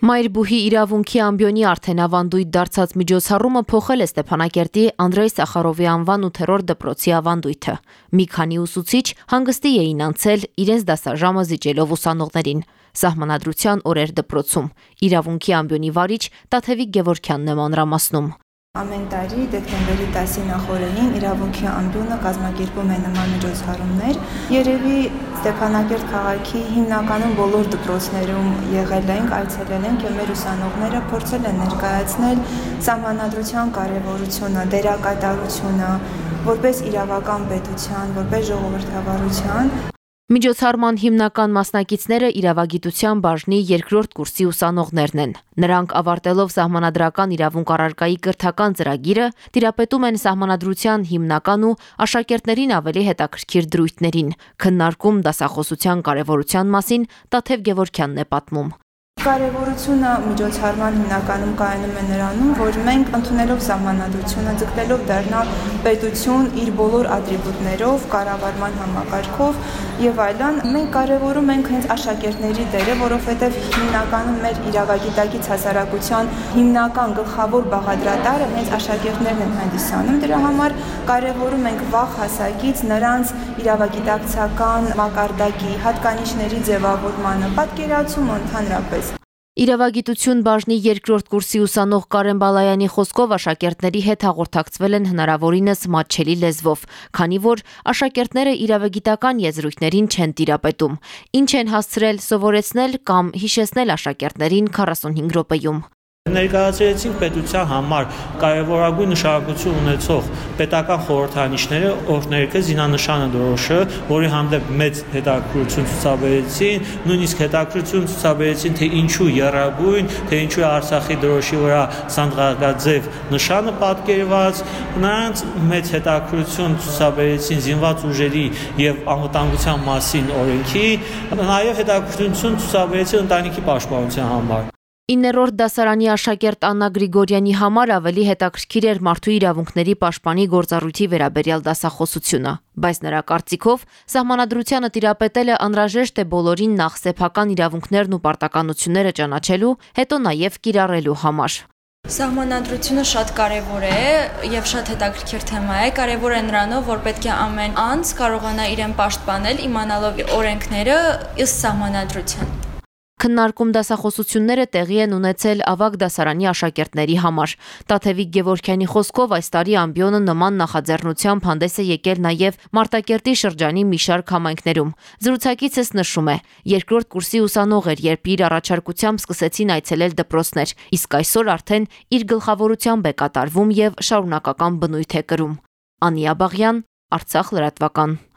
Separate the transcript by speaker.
Speaker 1: Մայրբուհի իրավունքի ամբիոնի արդեն ավանդույթ դարձած միջոցառումը փոխել է Ստեփանակերտի Անդրեյ Սախարովի անվան 8-րդ դպրոցի ավանդույթը։ Մի քանի ուսուցիչ հանգստի էին անցել իրենց դասաժամը զիջելով ուսանողներին։ Սահմանադրության օրեր դպրոցում իրավունքի ամբիոնի վարիչ Տաթևիկ Գևորքյանն է մանրամասնում։
Speaker 2: Ամեն տարի դեկտեմբերի 10-ի նախորդին իրավունքի ամբյոնը կազմակերպում է նման միջոցառումներ։ Երևի Ստեփանակերտ քաղաքի հիմնականում բոլոր դպրոցներում եղել ենք, այցելել ենք եւ մեր ուսանողները փորձել են ներկայացնել սահմանադրության կարեւորությունը, դերակատարությունը, որպես իրավական պետության, որպես ժողովրդավարության
Speaker 1: Միջոցառման հիմնական մասնակիցները իրավագիտության բաժնի երկրորդ կուրսի ուսանողներն են։ Նրանք ավարտելով սահմանադրական իրավունք առարկայի կրթական ծրագիրը, տիրապետում են սահմանադրության հիմնական ու աշակերտներին ավելի հետաքրքիր դրույթներին։ Քննարկում դասախոսության կարևորության մասին Տաթև Գևորքյանն է պատմում։
Speaker 2: Կարևորությունը միջոցառման հիմնականում կայանում է նրանում, որ մենք ընդունելով սահմանադրությունը, ձգտելով դառնալ պետություն իր բոլոր ատրիբուտներով, կառավարման համակարգով եւ այլն, մենք կարևորում ենք հենց աշակերտների դերը, որովհետեւ հիմնականում մեր իրավագիտակից հասարակության հիմնական գլխավոր բաղադրատարը հենց աշակերտներն են հանդիսանում։ Դրա համար կարևորում ենք վաղ հասակից նրանց իրավագիտակցական մակարդակի, հատկանիշների ձևավորմանը, պատկերացումը ընդհանրապես
Speaker 1: Իրավագիտություն բաժնի երկրորդ կուրսի ուսանող Կարեն Բալայանի խոսքով աշակերտների հետ հաղորդակցվել են հնարավորինս մատչելի լեզվով, քանի որ աշակերտները իրավագիտական եզրույթներին չեն տիրապետում, ինչ են հասցրել սովորեցնել կամ հիշեցնել աշակերտներին 45 րոպեում։
Speaker 3: Ներկայացրեցինք պետության համար կարևորագույն նշանակություն ունեցող պետական խորհրդանիշները, օրհներգը զինանշանը դրոշը, որի հանդեպ մեծ հետաքրություն ցուցաբերեցին, նույնիսկ հետաքրություն ցուցաբերեցին, թե ինչու երագույն, թե ինչու Արցախի դրոշի վրա սանդղակաձև նշանը պատկերված, նրանց մեծ հետաքրություն ցուցաբերեցին զինված ուժերի եւ անվտանգության մասին օրենքի, նաեւ հետաքրություն ցուցաբերեցին ընտանիքի պաշտպանության համար։
Speaker 1: 9-րդ դասարանի աշակերտ Աննա Գրիգորյանի համար ավելի հետաքրքիր էր մարդու իրավունքների պաշտպանի գործառույթի վերաբերյալ դասախոսությունը, բայց նրա կարծիքով սահմանադրությանը տիրապետելը անհրաժեշտ է բոլորին նախ սեփական իրավունքներն ու պարտականությունները ճանաչելու, հետո նաև կիրառելու համար։
Speaker 4: Սահմանադրությունը շատ կարևոր է եւ շատ հետաքրքիր թեմա է։ Կարևոր է նրանով, որ պետք է ամեն անձ կարողանա իրեն պաշտպանել, իմանալով օրենքները ըստ սահմանադրության։
Speaker 1: Քննարկում դասախոսությունները տեղի են ունեցել ավագ դասարանի աշակերտների համար։ Տաթևիկ Գևորքյանի խոսքով այս տարի ամբիոնը նման նախաձեռնությամբ հանդես է եկել նաև Մարտակերտի շրջանի մի շարք համայնքներում։ Զրուցակիցս նշում է. երկրորդ կուրսի ուսանող էր, երբ իր առաջարկությամբ սկսեցին այցելել դպրոցներ, իսկ այսօր արդեն իր գլխավորությամբ է կատարվում եւ շարունակական բնույթ է կրում։ Անի Աբաղյան, Արցախ լրատվական։